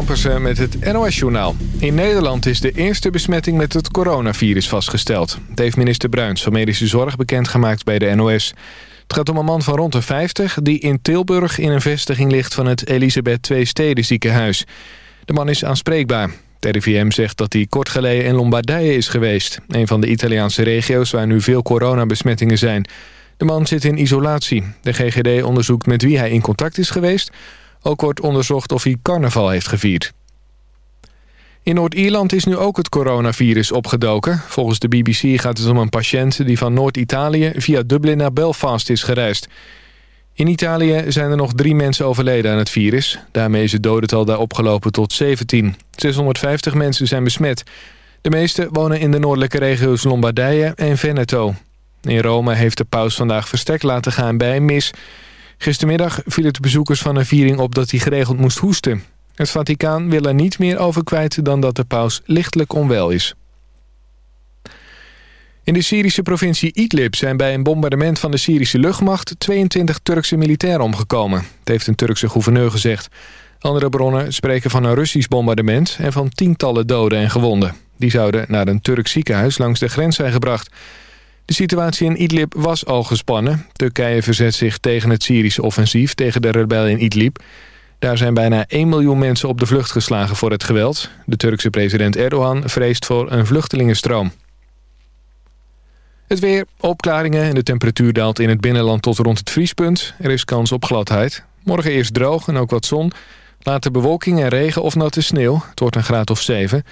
Ampersen met het NOS-journaal. In Nederland is de eerste besmetting met het coronavirus vastgesteld. Het heeft minister Bruins van Medische Zorg bekendgemaakt bij de NOS. Het gaat om een man van rond de 50 die in Tilburg in een vestiging ligt van het Elisabeth II Steden ziekenhuis. De man is aanspreekbaar. Het RIVM zegt dat hij kort geleden in Lombardije is geweest. Een van de Italiaanse regio's waar nu veel coronabesmettingen zijn. De man zit in isolatie. De GGD onderzoekt met wie hij in contact is geweest. Ook wordt onderzocht of hij carnaval heeft gevierd. In Noord-Ierland is nu ook het coronavirus opgedoken. Volgens de BBC gaat het om een patiënt die van Noord-Italië via Dublin naar Belfast is gereisd. In Italië zijn er nog drie mensen overleden aan het virus. Daarmee is het dodental daar opgelopen tot 17. 650 mensen zijn besmet. De meeste wonen in de noordelijke regio's Lombardije en Veneto. In Rome heeft de paus vandaag verstek laten gaan bij een mis. Gistermiddag viel het bezoekers van een viering op dat hij geregeld moest hoesten. Het Vaticaan wil er niet meer over kwijt dan dat de paus lichtelijk onwel is. In de Syrische provincie Idlib zijn bij een bombardement van de Syrische luchtmacht 22 Turkse militairen omgekomen. Het heeft een Turkse gouverneur gezegd. Andere bronnen spreken van een Russisch bombardement en van tientallen doden en gewonden. Die zouden naar een Turks ziekenhuis langs de grens zijn gebracht. De situatie in Idlib was al gespannen. Turkije verzet zich tegen het Syrische offensief tegen de rebellen in Idlib. Daar zijn bijna 1 miljoen mensen op de vlucht geslagen voor het geweld. De Turkse president Erdogan vreest voor een vluchtelingenstroom. Het weer, opklaringen en de temperatuur daalt in het binnenland tot rond het vriespunt. Er is kans op gladheid. Morgen eerst droog en ook wat zon. Later bewolking en regen of natte sneeuw. Het wordt een graad of 7.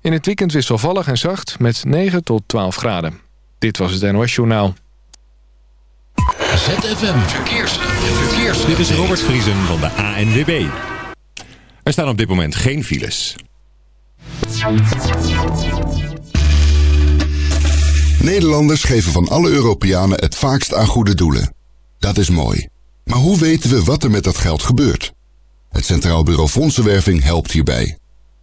In het weekend wisselvallig en zacht met 9 tot 12 graden. Dit was het NOS Journaal. ZFM Verkeers. Verkeers. Dit is Robert Vriesen van de ANWB. Er staan op dit moment geen files. Nederlanders geven van alle Europeanen het vaakst aan goede doelen. Dat is mooi. Maar hoe weten we wat er met dat geld gebeurt? Het Centraal Bureau Fondsenwerving helpt hierbij.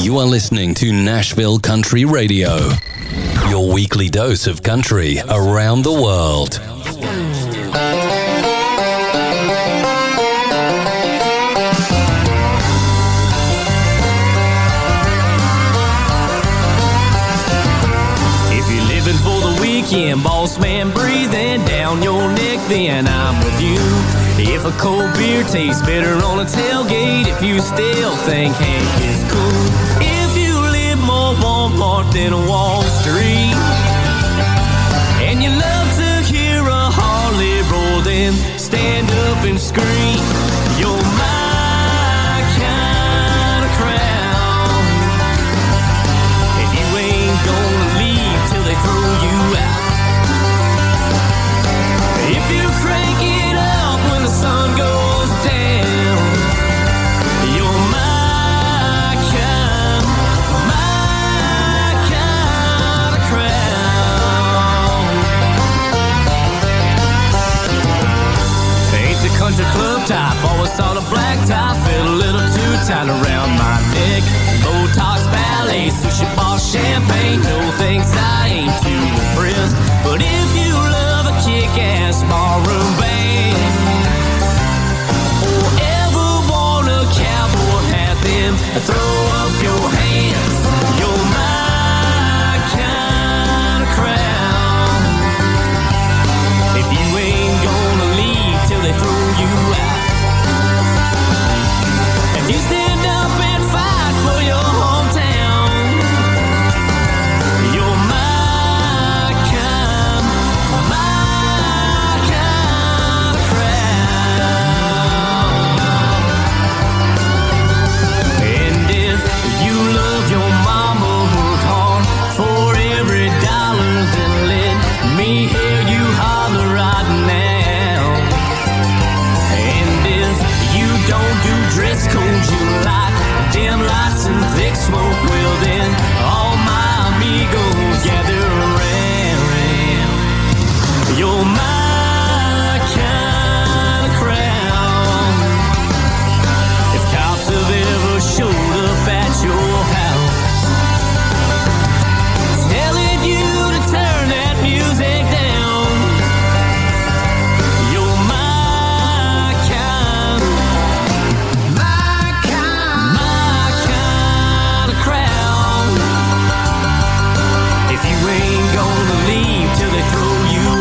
You are listening to Nashville Country Radio. Your weekly dose of country around the world. If you're living for the weekend, boss man breathing down your neck, then I'm with you. If a cold beer tastes better on a tailgate, if you still think Hank is cool. Walmart than Wall Street. And you love to hear a Harley roll, then stand up and scream. Gonna leave till they throw you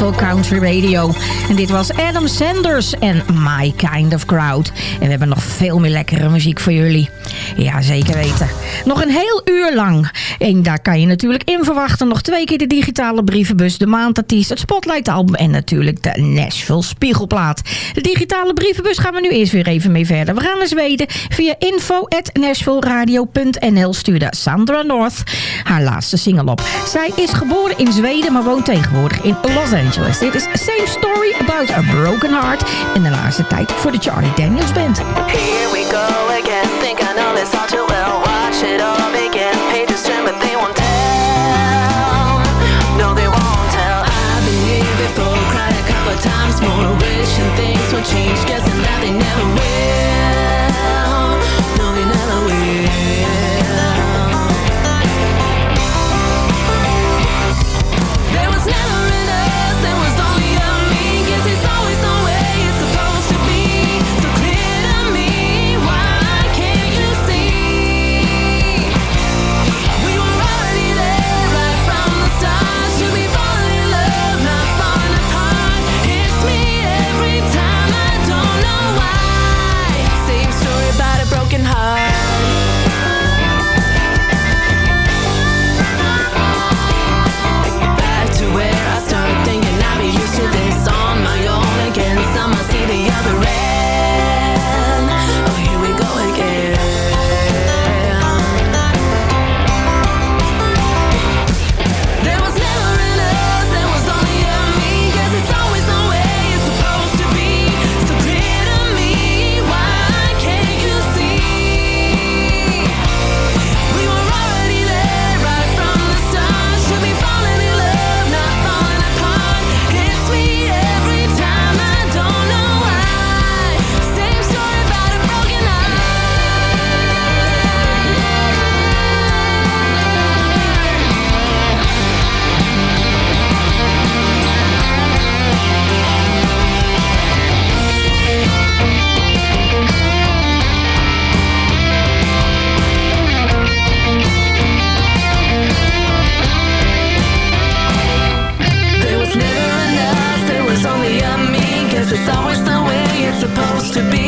Nashville Country Radio. En dit was Adam Sanders en My Kind of Crowd. En we hebben nog veel meer lekkere muziek voor jullie. Ja, zeker weten. Nog een heel lang. En daar kan je natuurlijk in verwachten. Nog twee keer de digitale brievenbus, de maandartiest, het Spotlight album en natuurlijk de Nashville Spiegelplaat. De digitale brievenbus gaan we nu eerst weer even mee verder. We gaan naar Zweden. Via info.nashvilleradio.nl stuurde Sandra North haar laatste single op. Zij is geboren in Zweden, maar woont tegenwoordig in Los Angeles. Dit is Same Story About a Broken Heart. En de laatste tijd voor de Charlie Daniels Band. Here we go again. Think I know always the way it's supposed to be.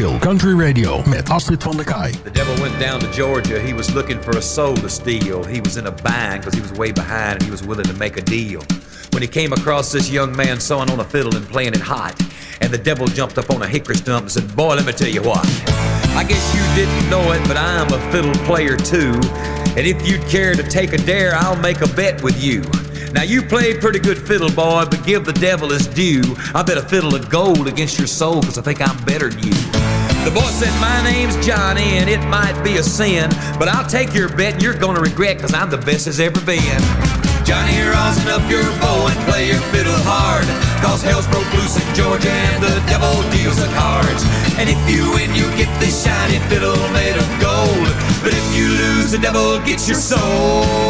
Nashville Country Radio met Astrid van der Kaai. The devil went down to Georgia. He was looking for a soul to steal. He was in a bind because he was way behind and he was willing to make a deal. When he came across this young man sawing on a fiddle and playing it hot, and the devil jumped up on a hickory stump and said, Boy, let me tell you what. I guess you didn't know it, but I'm a fiddle player too. And if you'd care to take a dare, I'll make a bet with you. Now you played pretty good fiddle, boy, but give the devil his due. I bet a fiddle of gold against your soul, cause I think I'm better than you. The boy said, My name's Johnny, and it might be a sin, but I'll take your bet and you're gonna regret, cause I'm the best as ever been. Johnny, rosin up your bow and play your fiddle hard. Cause hell's broke loose in Georgia and the devil deals the cards. And if you win, you get this shiny fiddle made of gold. But if you lose, the devil gets your soul.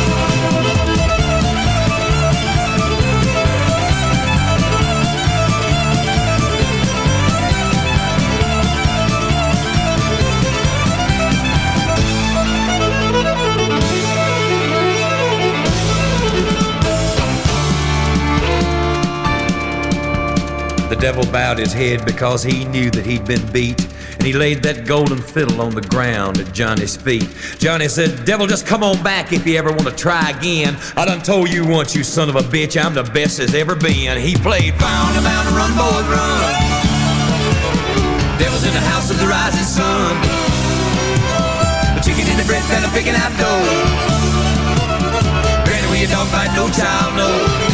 Devil bowed his head because he knew that he'd been beat, and he laid that golden fiddle on the ground at Johnny's feet. Johnny said, Devil, just come on back if you ever want to try again. I done told you once, you son of a bitch, I'm the best as ever been. He played Found a mountain, run, boys, run. Devil's in the house of the rising sun. The chicken in the bread pan, picking out dough. Granny, will you don't bite no child, no.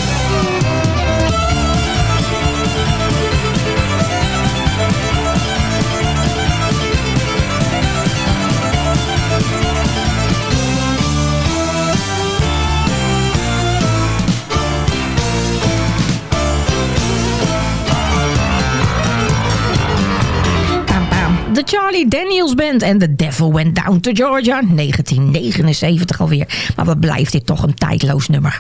De Charlie Daniels Band en The Devil Went Down to Georgia. 1979 alweer. Maar wat blijft dit toch een tijdloos nummer.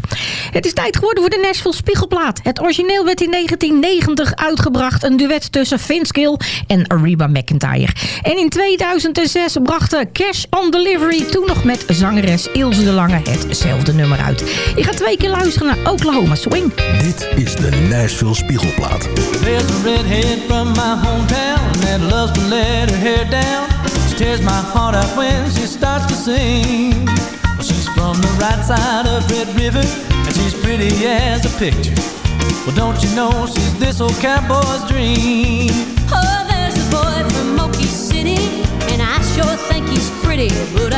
Het is tijd geworden voor de Nashville Spiegelplaat. Het origineel werd in 1990 uitgebracht. Een duet tussen Vince Gill en Reba McIntyre. En in 2006 brachten Cash on Delivery toen nog met zangeres Ilse de Lange hetzelfde nummer uit. Je gaat twee keer luisteren naar Oklahoma Swing. Dit is de Nashville Spiegelplaat. There's a redhead from my hometown that loves to let her hair down. She tears my heart out when she starts to sing. Well, she's from the right side of Red River, and she's pretty as a picture. Well, don't you know she's this old cowboy's dream? Oh, there's a boy from Okie City, and I sure think he's pretty, but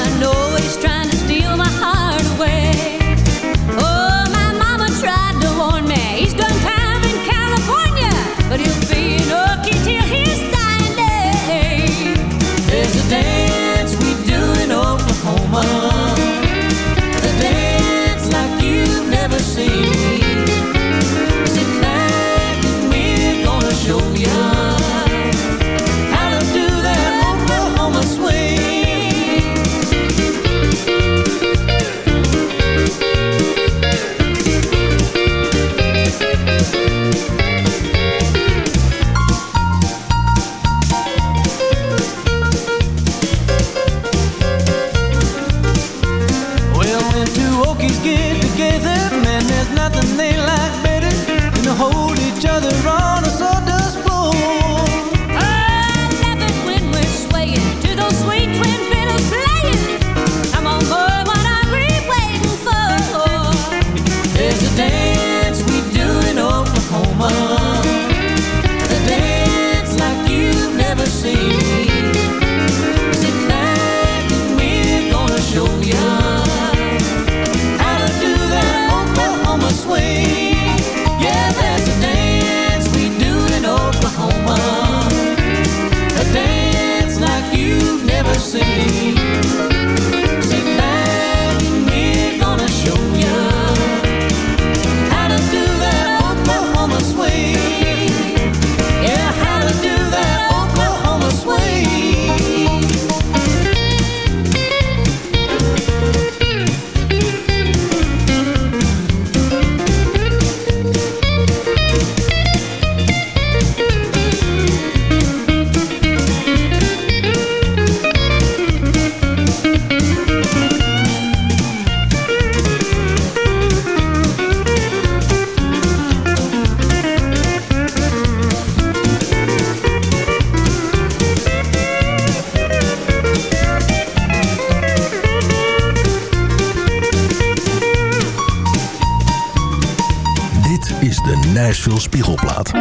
Spiegelplaat.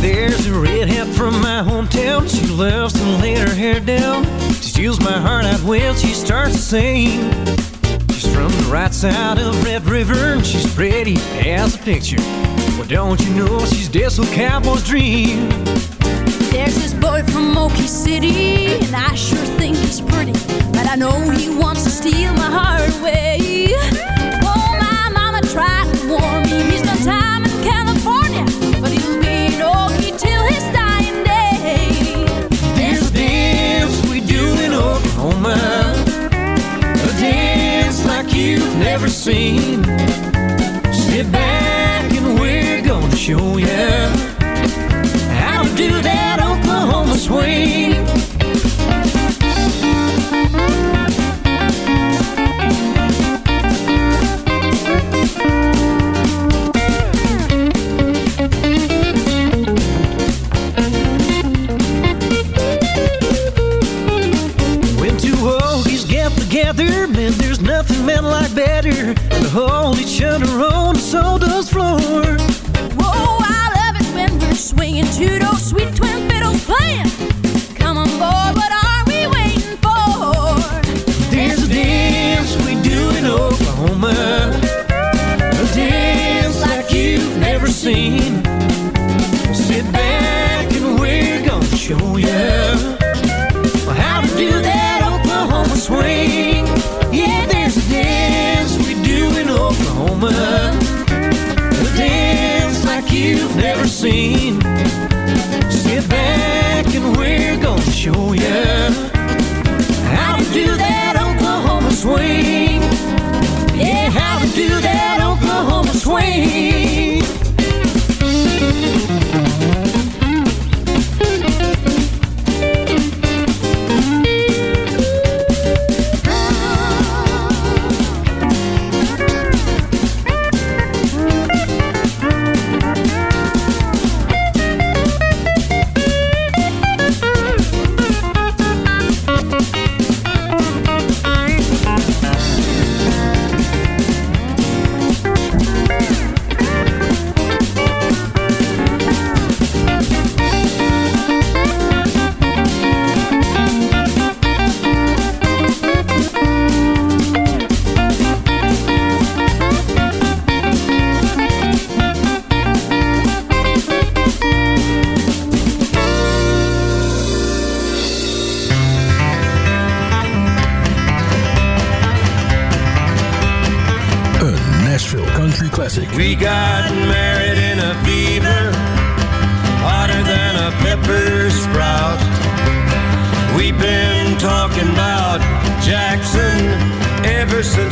There's a redhead from my hometown. She loves to lay her hair down. She steals my heart out when she starts to sing. She's from the right side of Red River and she's pretty as a picture. Well, don't you know she's Diesel Cowboy's dream? There's this boy from Okie City, and I sure think he's pretty. But I know he wants to steal my heart away. Oh, my mama tried to warn me. He's done time in California, but he'll be in Okie till his dying day. There's a dance we do in Oklahoma. A dance like you've never seen. Sit back and we're gonna show ya how to do that swing. When two Okies get together, man, there's nothing men like better than to hold each other on the sawdust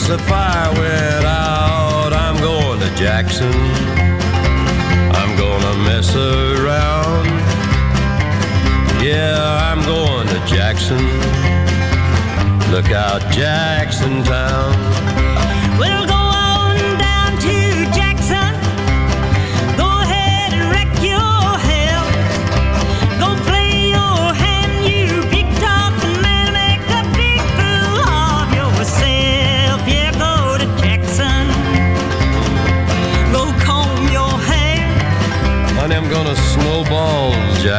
since the fire went out. I'm going to Jackson. I'm gonna mess around. Yeah, I'm going to Jackson. Look out, Jackson Town.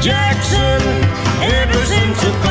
Jackson ever since the.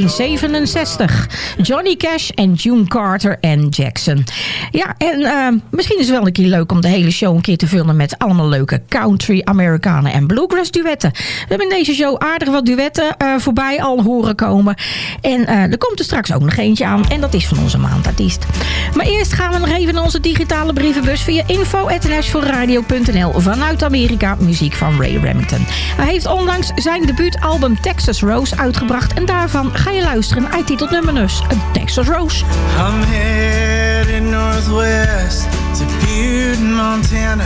1967. Johnny Cash en June Carter en Jackson. Ja, en eh, misschien is het wel een keer leuk om de hele show een keer te vullen met allemaal leuke country, Amerikanen en bluegrass duetten. We hebben in deze show aardig wat duetten eh, voorbij al horen komen. En eh, er komt er straks ook nog eentje aan en dat is van onze maandartiest. Maar eerst gaan we nog even naar onze digitale brievenbus via info.nashvilleradio.nl vanuit Amerika, muziek van Ray Remington. Hij heeft onlangs zijn debuutalbum Texas Rose uitgebracht en daarvan ga je luisteren naar titelnummer dus, Texas Rose. I'm headed northwest to Butte, Montana.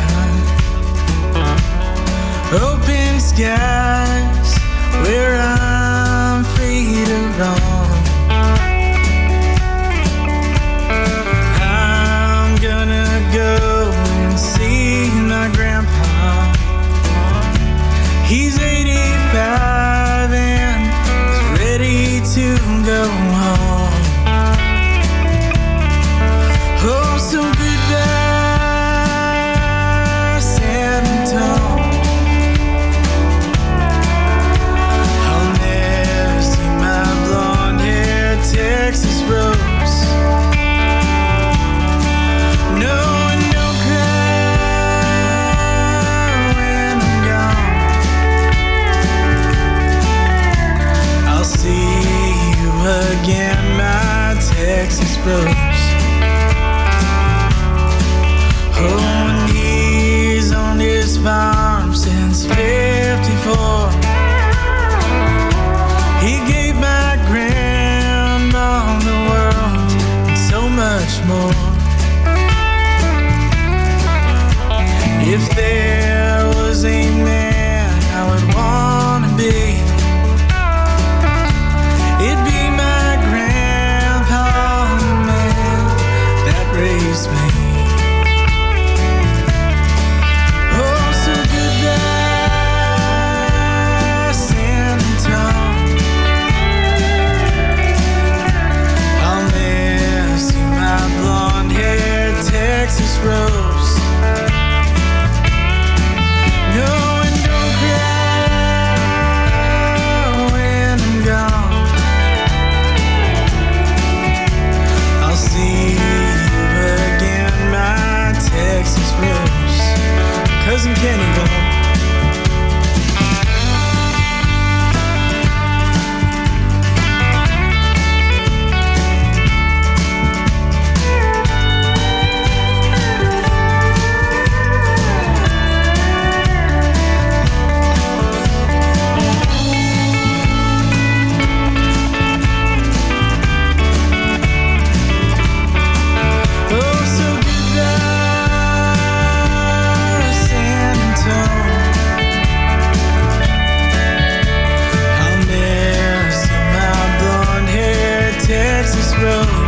Open skies where I'm free to roam. Texas Texas rose.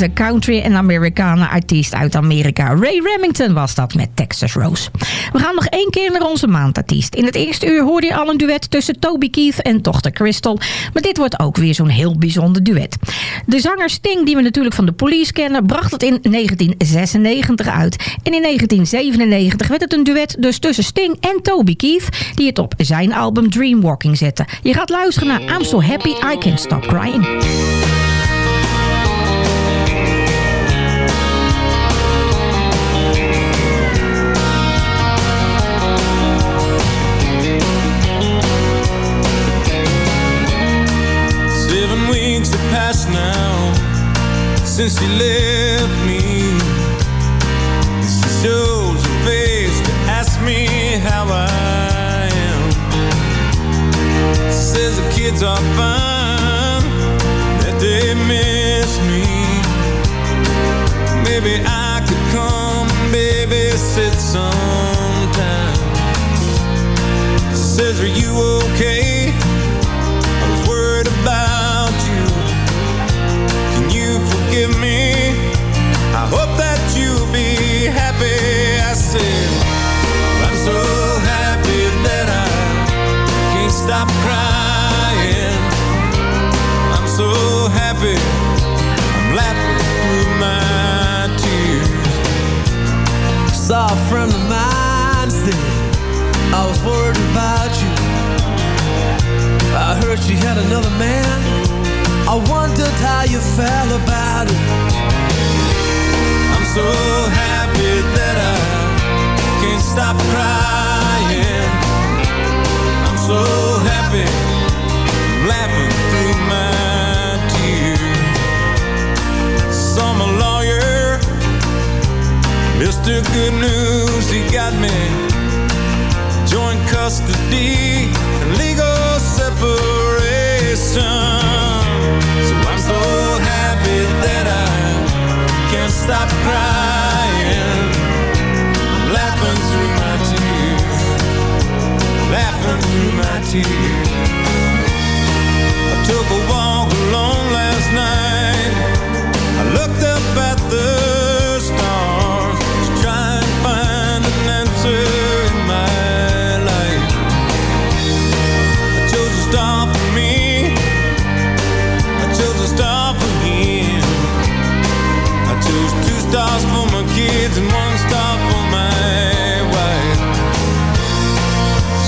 Deze country en Amerikanen artiest uit Amerika. Ray Remington was dat met Texas Rose. We gaan nog één keer naar onze maandartiest. In het eerste uur hoorde je al een duet tussen Toby Keith en dochter Crystal. Maar dit wordt ook weer zo'n heel bijzonder duet. De zanger Sting, die we natuurlijk van de Police kennen, bracht het in 1996 uit. En in 1997 werd het een duet dus tussen Sting en Toby Keith, die het op zijn album Dreamwalking zette. Je gaat luisteren naar I'm So Happy I Can't Stop Crying. Since she left me. She shows her face to ask me how I am. She says the kids are fine, that they miss me. Maybe I could come babysit sometime. She says, Are you okay? Saw a friend of mine say, I was worried about you. I heard she had another man. I wondered how you felt about it. I'm so happy that I can't stop crying. I'm so happy, I'm laughing through my Mr. Good News, he got me joint custody and legal separation. So I'm so happy that I can't stop crying. I'm laughing through my tears, laughing through my tears. Stars for my kids and one star for my wife.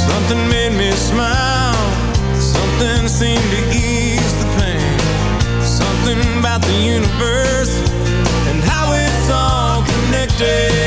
Something made me smile. Something seemed to ease the pain. Something about the universe and how it's all connected.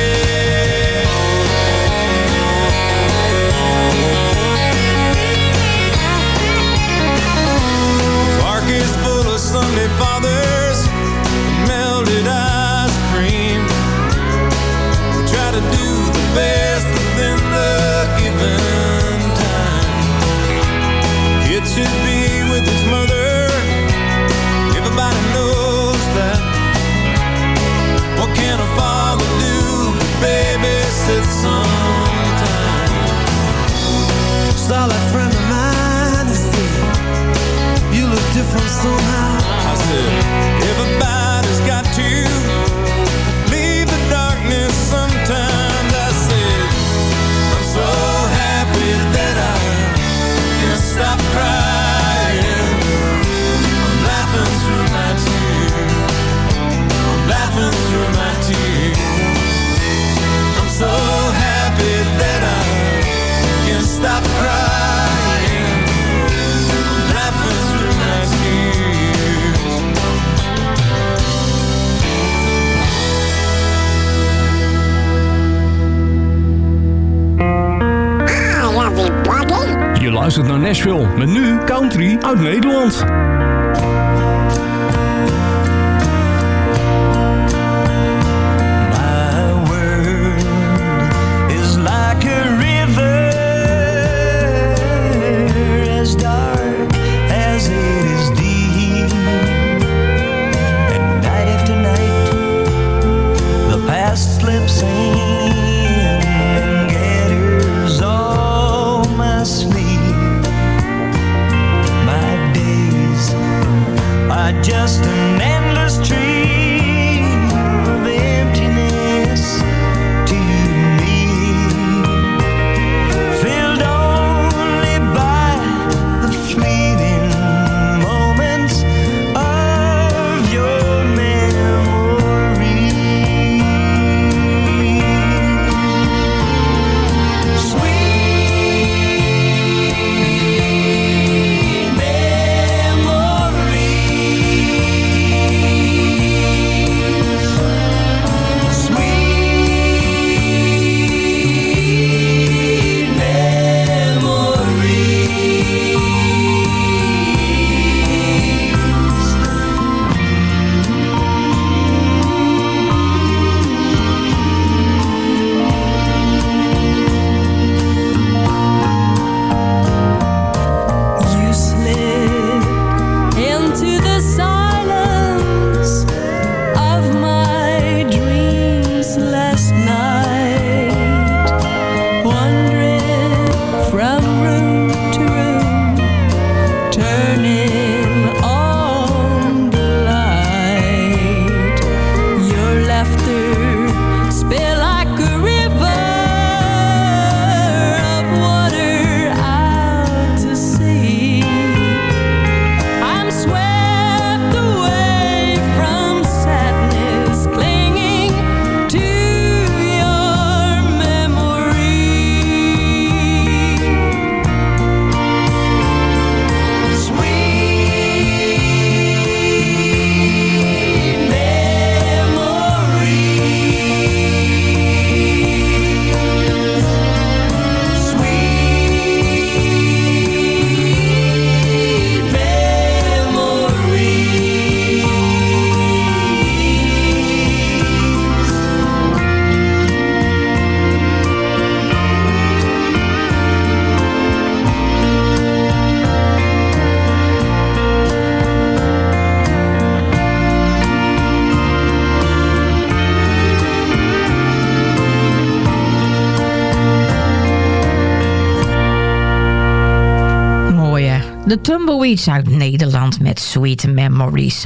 Tumbleweeds uit Nederland met Sweet Memories.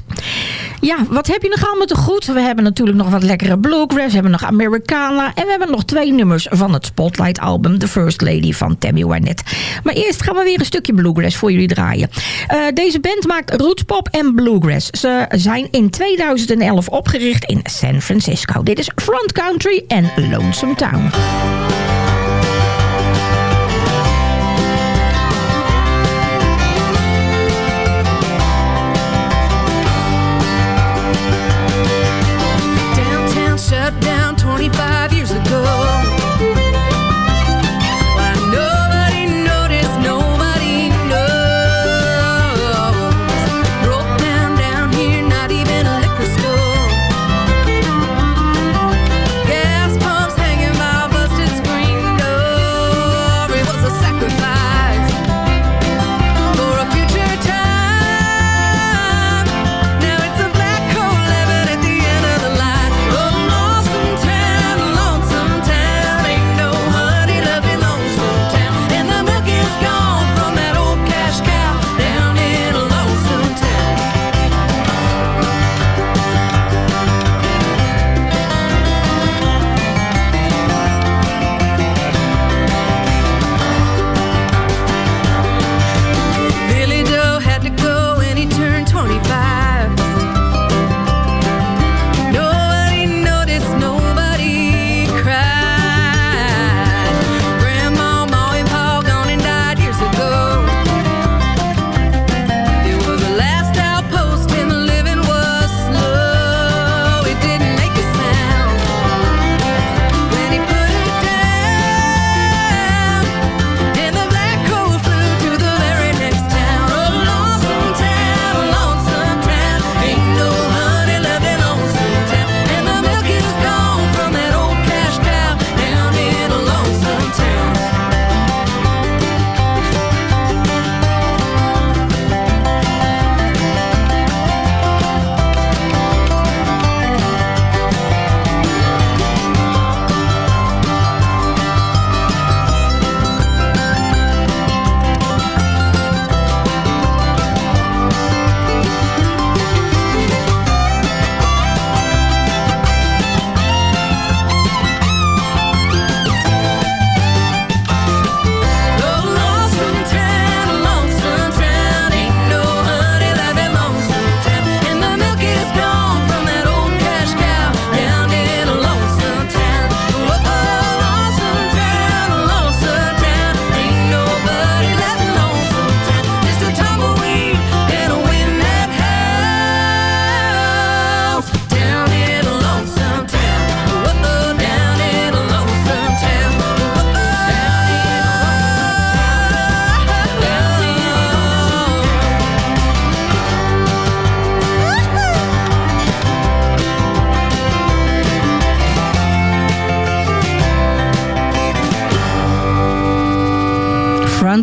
Ja, wat heb je nog allemaal te goed? We hebben natuurlijk nog wat lekkere bluegrass. We hebben nog Americana. En we hebben nog twee nummers van het Spotlight album. The First Lady van Tammy Wynette. Maar eerst gaan we weer een stukje bluegrass voor jullie draaien. Eh, deze band maakt rootspop en bluegrass. Ze zijn in 2011 opgericht in San Francisco. Dit is Front Country en Lonesome Town.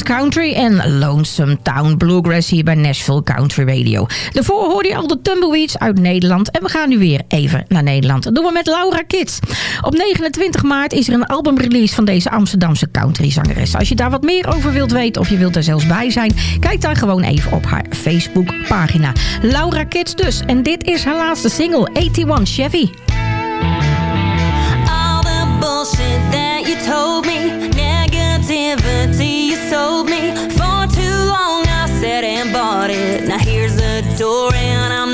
Country en Lonesome Town Bluegrass hier bij Nashville Country Radio. Daarvoor hoorde je al de Tumbleweeds uit Nederland en we gaan nu weer even naar Nederland. Dat doen we met Laura Kids. Op 29 maart is er een albumrelease van deze Amsterdamse countryzangeres. Als je daar wat meer over wilt weten of je wilt er zelfs bij zijn, kijk dan gewoon even op haar Facebook pagina. Laura Kids dus. En dit is haar laatste single, 81 Chevy. All the bullshit that you told me, door and I'm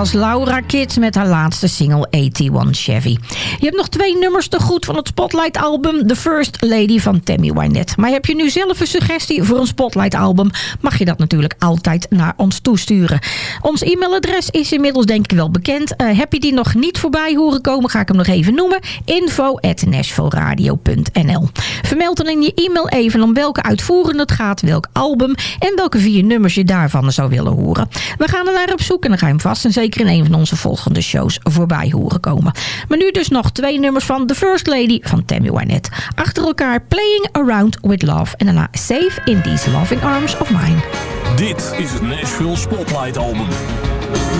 was Laura Kids met haar laatste single 81 Chevy. Je hebt nog twee nummers te goed van het Spotlight album The First Lady van Tammy Wynette. Maar heb je nu zelf een suggestie voor een Spotlight album? Mag je dat natuurlijk altijd naar ons toesturen. Ons e-mailadres is inmiddels denk ik wel bekend. Eh, heb je die nog niet voorbij horen komen, ga ik hem nog even noemen. info Vermeld dan in je e-mail even om welke uitvoerende het gaat, welk album en welke vier nummers je daarvan zou willen horen. We gaan er naar op zoek en dan ga je hem vast en zeker in een van onze volgende shows voorbij horen komen. Maar nu dus nog twee nummers van The First Lady van Tammy Wynette. Achter elkaar Playing Around With Love en daarna Safe in These Loving Arms of Mine. Dit is het Nashville Spotlight album.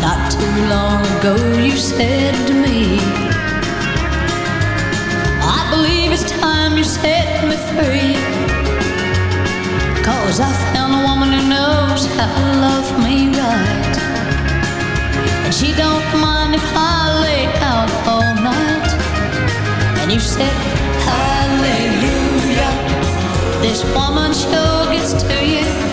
Not too long ago you said to me I believe it's time you set me free Cause I found a woman who knows how to love me right She don't mind if I lay out all night. And you said hallelujah. This woman sure gets to you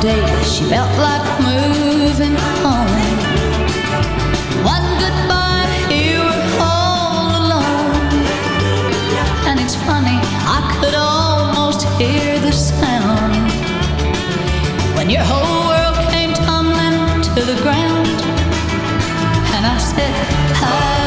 day she felt like moving on. One goodbye, you were all alone. And it's funny, I could almost hear the sound when your whole world came tumbling to the ground. And I said, Hi.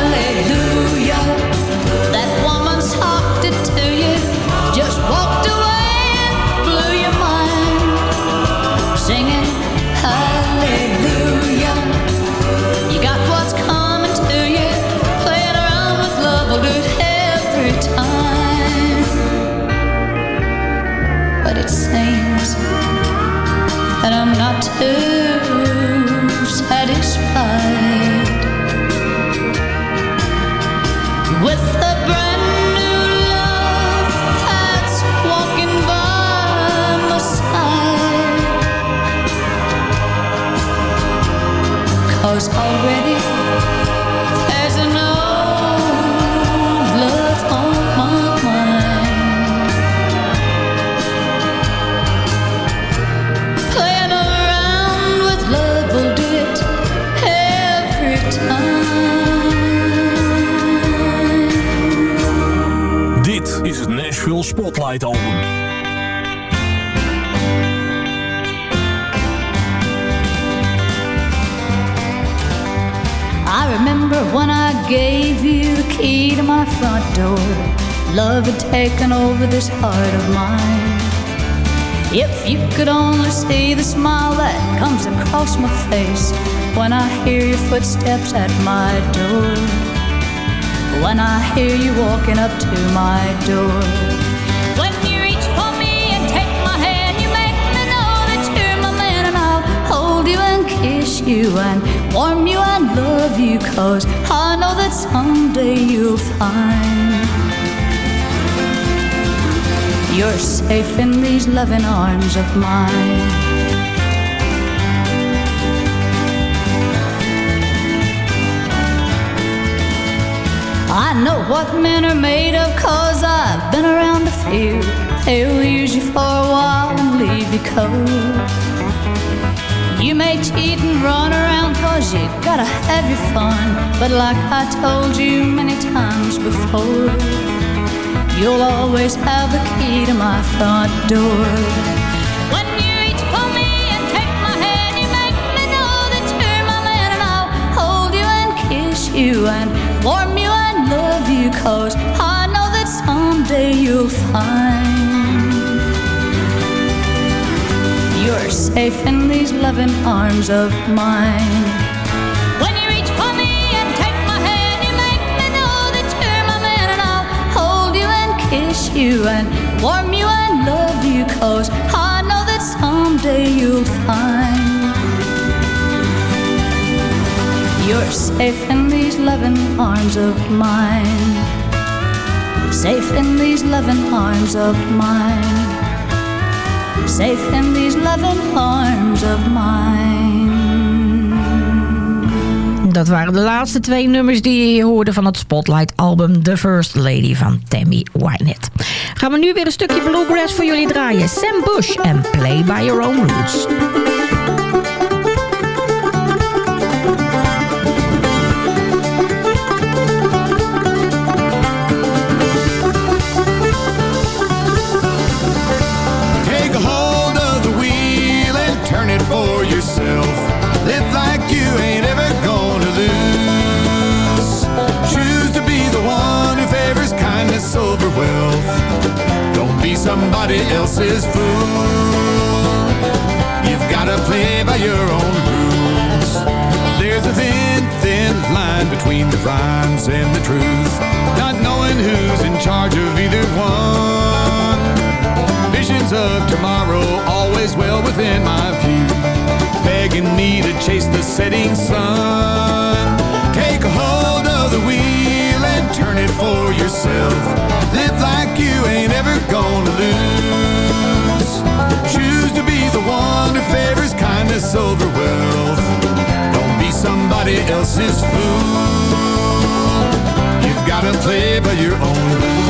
Album. I remember when I gave you the key to my front door. Love had taken over this heart of mine. If you could only see the smile that comes across my face when I hear your footsteps at my door. When I hear you walking up to my door. Kiss you and warm you and love you, cause I know that someday you'll find you're safe in these loving arms of mine. I know what men are made of cause I've been around a few. They'll use you for a while and leave you cold. You may cheat and run around cause you gotta have your fun. But like I told you many times before, you'll always have the key to my front door. When you reach for me and take my hand, you make me know that you're my man, and I'll hold you and kiss you and warm you and love you, cause I know that someday you'll find you're safe in these loving arms of mine. When you reach for me and take my hand, you make me know that you're my man, and I'll hold you and kiss you and warm you and love you, cause I know that someday you'll find you're safe in these loving arms of mine. Safe in these loving arms of mine. Safe in these loving arms of mine. Dat waren de laatste twee nummers die je hoorde van het Spotlight-album The First Lady van Tammy Wynette. Gaan we nu weer een stukje bluegrass voor jullie draaien. Sam Bush en Play By Your Own Rules. Somebody else's fool. You've gotta play by your own rules. There's a thin, thin line between the rhymes and the truth. Not knowing who's in charge of either one. Visions of tomorrow always well within my view. Begging me to chase the setting sun. Take a hold of the wheel turn it for yourself. Live like you ain't ever gonna lose. Choose to be the one who favors kindness over wealth. Don't be somebody else's fool. You've gotta play by your own rules.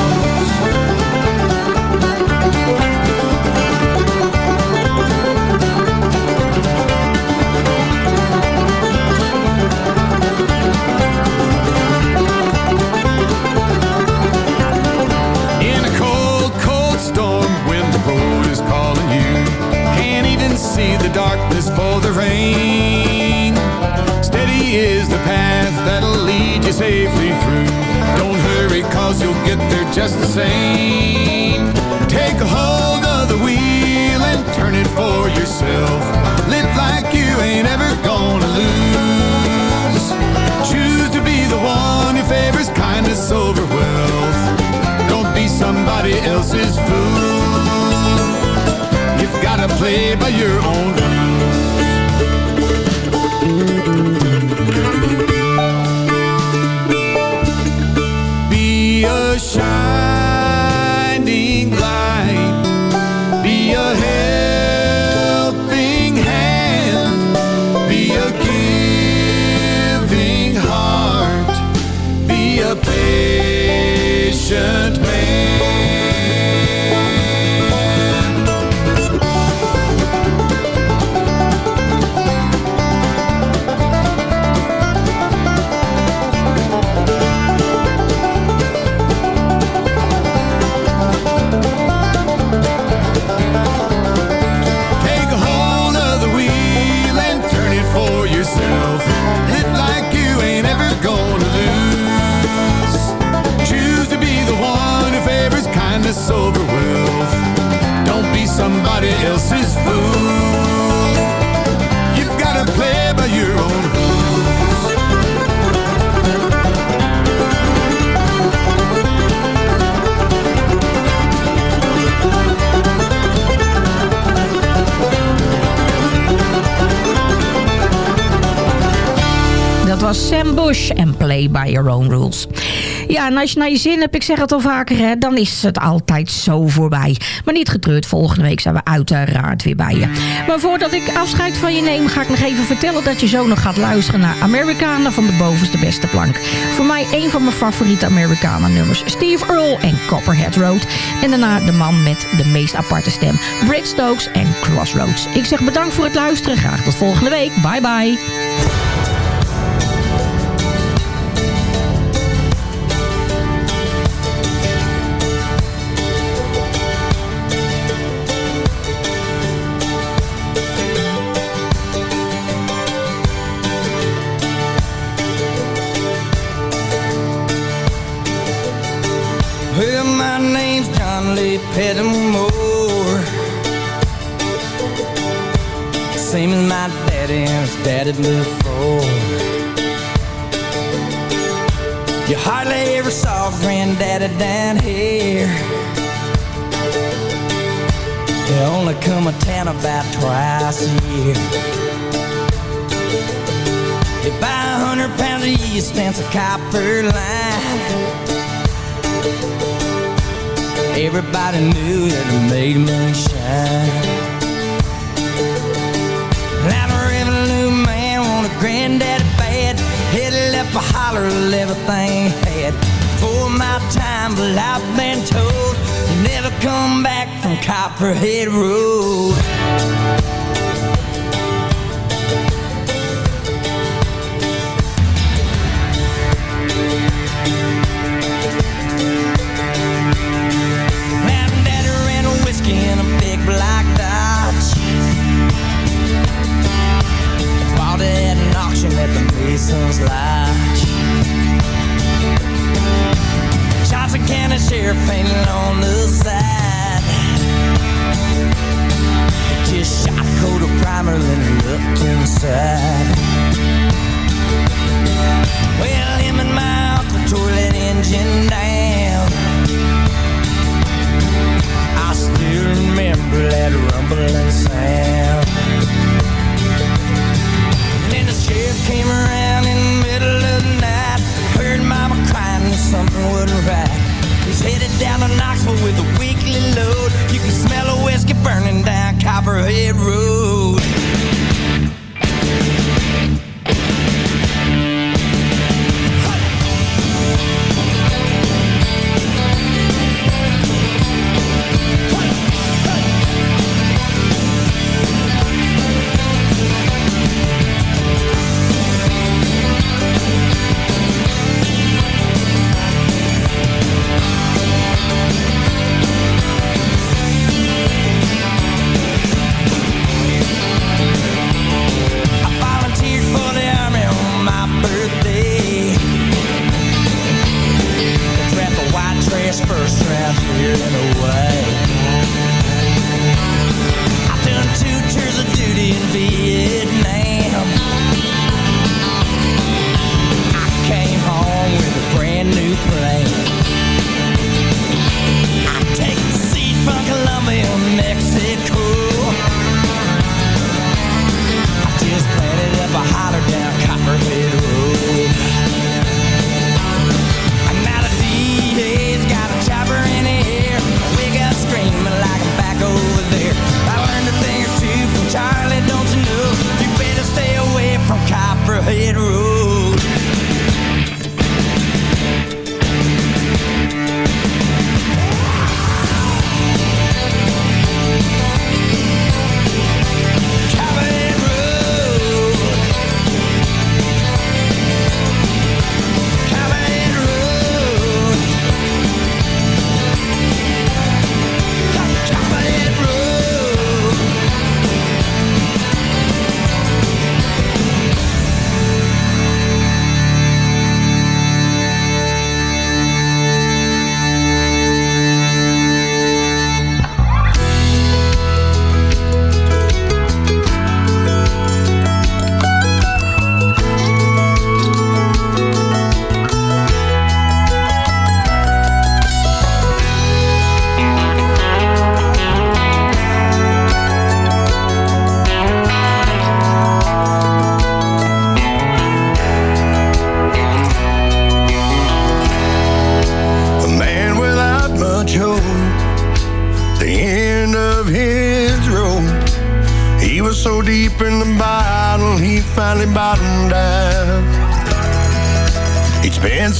See the darkness for the rain. Steady is the path that'll lead you safely through. Don't hurry, cause you'll get there just the same. Take a hold of the wheel and turn it for yourself. Live like you ain't ever gonna lose. Choose to be the one who favors kindness over wealth. Don't be somebody else's fool. You've gotta play by your own rules. En Play by Your Own Rules. Ja, en als je naar je zin hebt, ik zeg het al vaker, hè, dan is het altijd zo voorbij. Maar niet getreurd, volgende week zijn we uiteraard weer bij je. Maar voordat ik afscheid van je neem, ga ik nog even vertellen dat je zo nog gaat luisteren naar Americana van de bovenste beste plank. Voor mij een van mijn favoriete Americana nummers. Steve Earle en Copperhead Road. En daarna de man met de meest aparte stem, Britt Stokes en Crossroads. Ik zeg bedankt voor het luisteren, graag tot volgende week. Bye bye. You hardly ever saw granddaddy down here. They only come to town about twice a year. They buy a hundred pounds of yeast and some copper line. Everybody knew that it made moonshine. Now the revenue man wanted granddaddy bad. Headed a holler of everything had. For my time, but I've been told you never come back from Copperhead Road. In a big black Dodge. Bought at an auction at the Mason's Lodge. Johnson County Sheriff painted on the side. Just shot a coat of primer, then looked inside. Well, him and my uncle tore that engine down. I still remember that rumbling sound. And then the sheriff came around in the middle of the night. Heard mama crying that something wasn't right. He's headed down to Knoxville with a weekly load. You can smell a whiskey burning down Copperhead Road.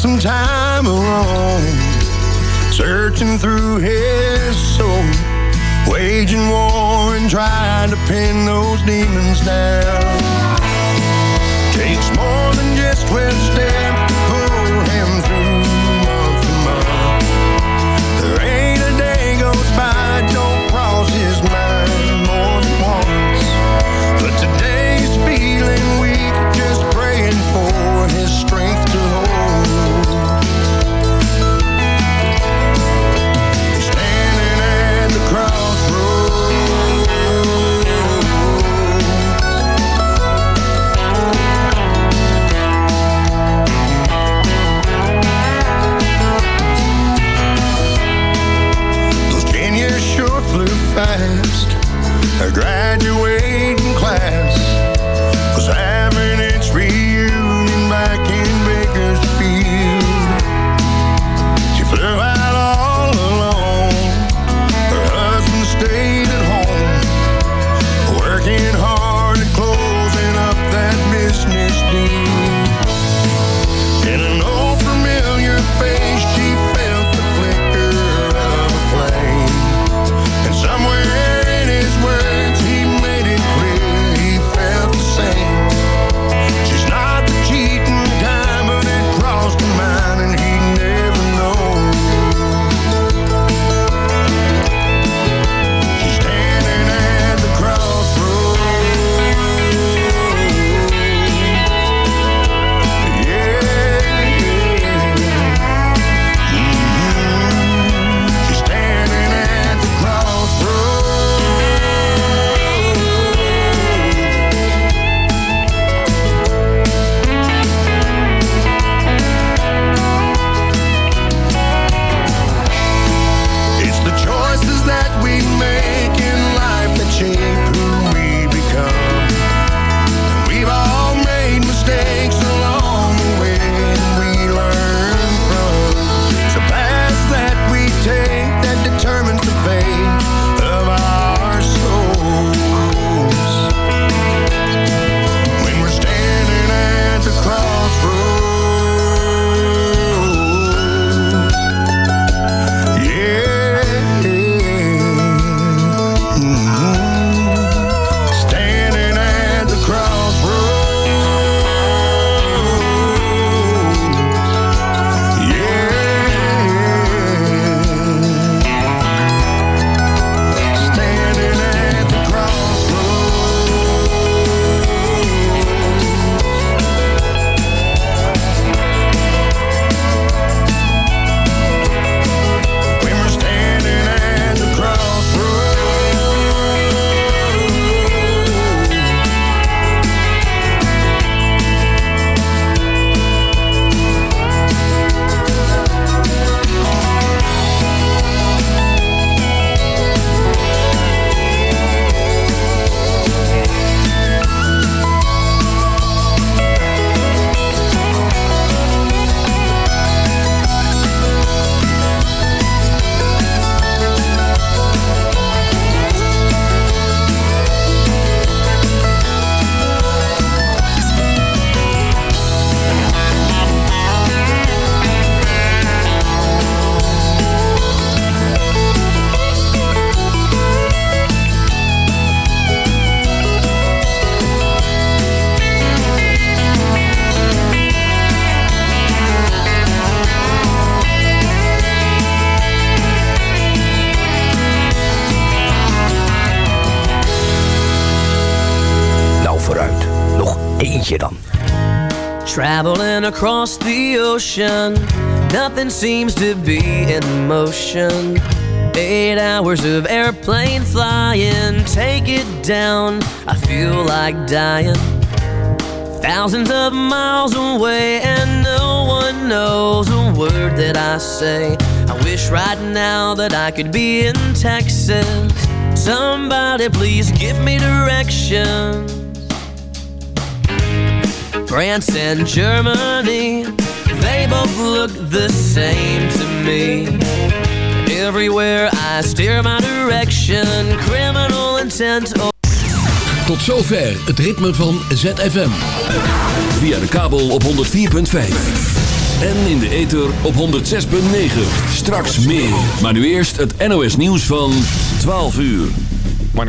some time alone, searching through his soul, waging war and trying to pin those demons down. Takes more than just Wednesday. across the ocean. Nothing seems to be in motion. Eight hours of airplane flying, take it down. I feel like dying. Thousands of miles away, and no one knows a word that I say. I wish right now that I could be in Texas. Somebody please give me directions. France and Germany, they both look the same to me. Everywhere I steer my direction, criminal intent. Tot zover het ritme van ZFM. Via de kabel op 104.5. En in de ether op 106.9. Straks meer. Maar nu eerst het NOS nieuws van 12 uur. Maar